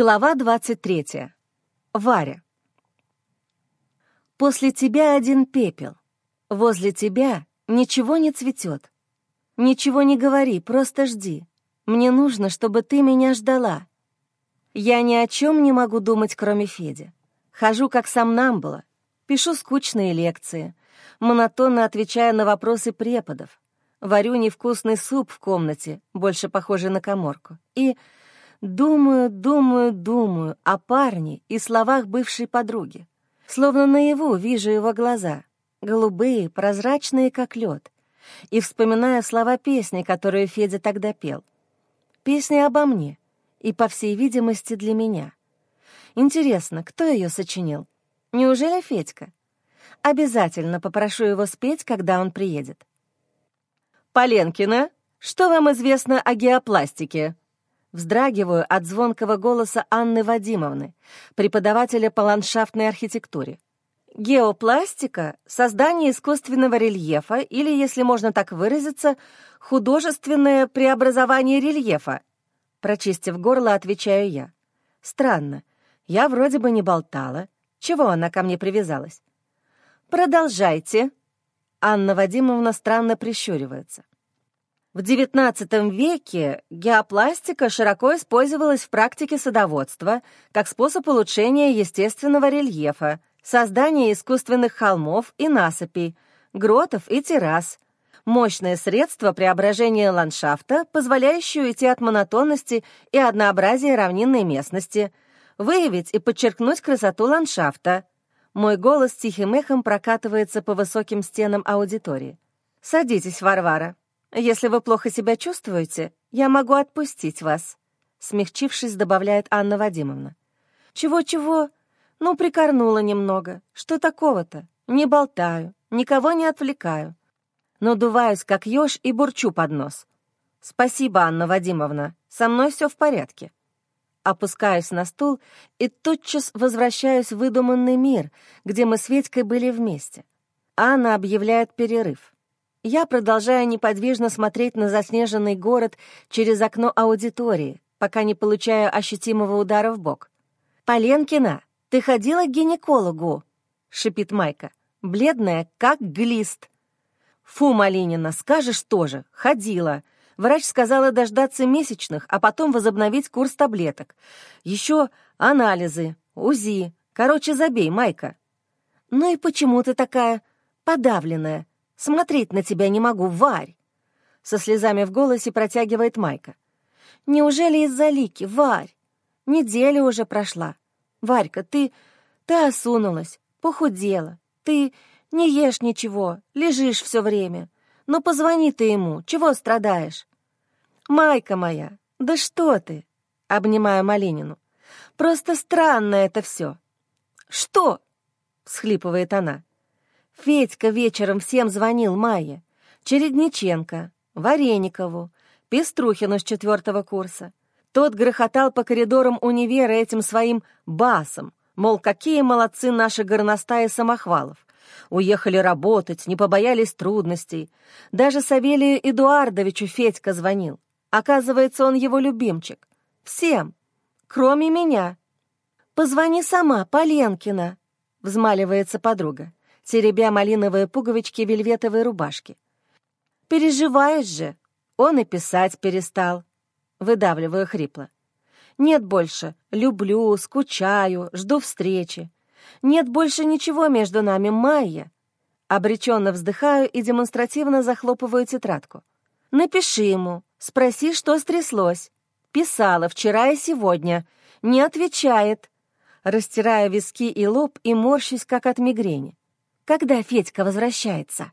Глава 23. Варя. После тебя один пепел. Возле тебя ничего не цветет. Ничего не говори, просто жди. Мне нужно, чтобы ты меня ждала. Я ни о чем не могу думать, кроме Феди. Хожу, как сам нам было. Пишу скучные лекции, монотонно отвечая на вопросы преподов. Варю невкусный суп в комнате, больше похожий на коморку. И Думаю, думаю, думаю о парне и словах бывшей подруги. Словно наяву вижу его глаза, голубые, прозрачные, как лед, и вспоминаю слова песни, которую Федя тогда пел. Песня обо мне и, по всей видимости, для меня. Интересно, кто ее сочинил? Неужели Федька? Обязательно попрошу его спеть, когда он приедет. «Поленкина, что вам известно о геопластике?» Вздрагиваю от звонкого голоса Анны Вадимовны, преподавателя по ландшафтной архитектуре. Геопластика — создание искусственного рельефа или, если можно так выразиться, художественное преобразование рельефа. Прочистив горло, отвечаю я. Странно, я вроде бы не болтала. Чего она ко мне привязалась? Продолжайте. Анна Вадимовна странно прищуривается. В XIX веке геопластика широко использовалась в практике садоводства как способ улучшения естественного рельефа, создания искусственных холмов и насыпей, гротов и террас, мощное средство преображения ландшафта, позволяющее уйти от монотонности и однообразия равнинной местности, выявить и подчеркнуть красоту ландшафта. Мой голос тихим эхом прокатывается по высоким стенам аудитории. «Садитесь, Варвара», «Если вы плохо себя чувствуете, я могу отпустить вас», — смягчившись, добавляет Анна Вадимовна. «Чего-чего? Ну, прикорнула немного. Что такого-то? Не болтаю, никого не отвлекаю. Но дуваюсь, как еж, и бурчу под нос. Спасибо, Анна Вадимовна, со мной все в порядке». Опускаюсь на стул и тотчас возвращаюсь в выдуманный мир, где мы с Ведькой были вместе. Анна объявляет перерыв. Я продолжаю неподвижно смотреть на заснеженный город через окно аудитории, пока не получаю ощутимого удара в бок. «Поленкина, ты ходила к гинекологу?» — шипит Майка, бледная, как глист. «Фу, Малинина, скажешь тоже, ходила. Врач сказала дождаться месячных, а потом возобновить курс таблеток. Еще анализы, УЗИ. Короче, забей, Майка». «Ну и почему ты такая подавленная?» Смотреть на тебя не могу, Варь!» Со слезами в голосе протягивает Майка. «Неужели из-за Лики, Варь? Неделя уже прошла. Варька, ты... ты осунулась, похудела. Ты не ешь ничего, лежишь все время. Но позвони ты ему, чего страдаешь?» «Майка моя, да что ты?» — обнимаю Малинину. «Просто странно это все». «Что?» — всхлипывает она. Федька вечером всем звонил Майе. Чередниченко, Вареникову, Пеструхину с четвертого курса. Тот грохотал по коридорам универа этим своим басом, мол, какие молодцы наши горностаи самохвалов. Уехали работать, не побоялись трудностей. Даже Савелию Эдуардовичу Федька звонил. Оказывается, он его любимчик. Всем, кроме меня. «Позвони сама, Поленкина», — взмаливается подруга теребя малиновые пуговички вельветовой рубашки. «Переживаешь же!» Он и писать перестал. Выдавливаю хрипло. «Нет больше. Люблю, скучаю, жду встречи. Нет больше ничего между нами, Майя». Обреченно вздыхаю и демонстративно захлопываю тетрадку. «Напиши ему, спроси, что стряслось. Писала вчера и сегодня. Не отвечает». Растирая виски и лоб и морщусь, как от мигрени. Когда Федька возвращается?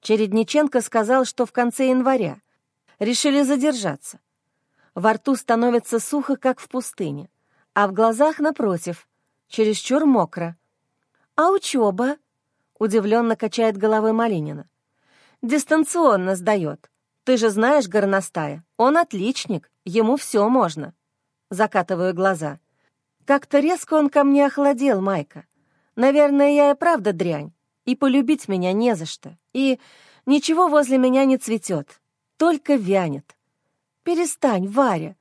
Чередниченко сказал, что в конце января. Решили задержаться. Во рту становится сухо, как в пустыне, а в глазах, напротив, чересчур мокро. «А учеба?» — удивленно качает головой Малинина. «Дистанционно сдает. Ты же знаешь горностая. Он отличник, ему все можно». Закатываю глаза. Как-то резко он ко мне охладел, Майка. Наверное, я и правда дрянь и полюбить меня не за что, и ничего возле меня не цветет, только вянет. Перестань, Варя.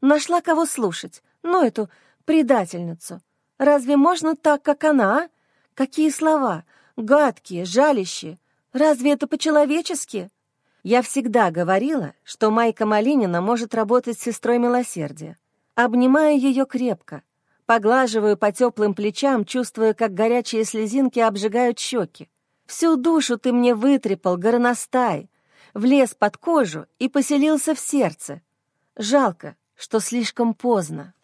Нашла кого слушать. Ну, эту предательницу. Разве можно так, как она, а? Какие слова? Гадкие, жалящие. Разве это по-человечески? Я всегда говорила, что Майка Малинина может работать с сестрой милосердия. Обнимаю ее крепко, поглаживаю по теплым плечам, чувствуя, как горячие слезинки обжигают щеки. Всю душу ты мне вытрепал, горностай, влез под кожу и поселился в сердце. Жалко, что слишком поздно.